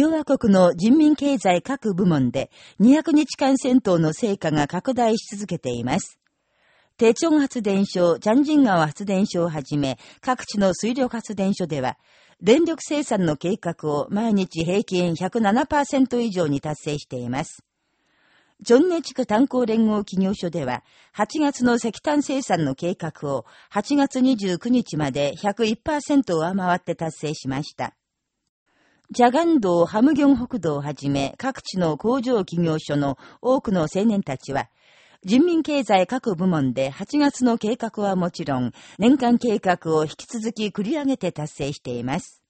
共和国の人民経済各部門で200日間戦闘の成果が拡大し続けています。テチョン発電所、チャンジン川発電所をはじめ、各地の水力発電所では、電力生産の計画を毎日平均107%以上に達成しています。ジョンネ地区炭鉱連合企業所では、8月の石炭生産の計画を8月29日まで101%を上回って達成しました。ジャガン道、ハムギョン北道をはじめ各地の工場企業所の多くの青年たちは、人民経済各部門で8月の計画はもちろん、年間計画を引き続き繰り上げて達成しています。